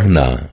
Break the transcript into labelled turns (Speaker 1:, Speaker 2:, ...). Speaker 1: Porna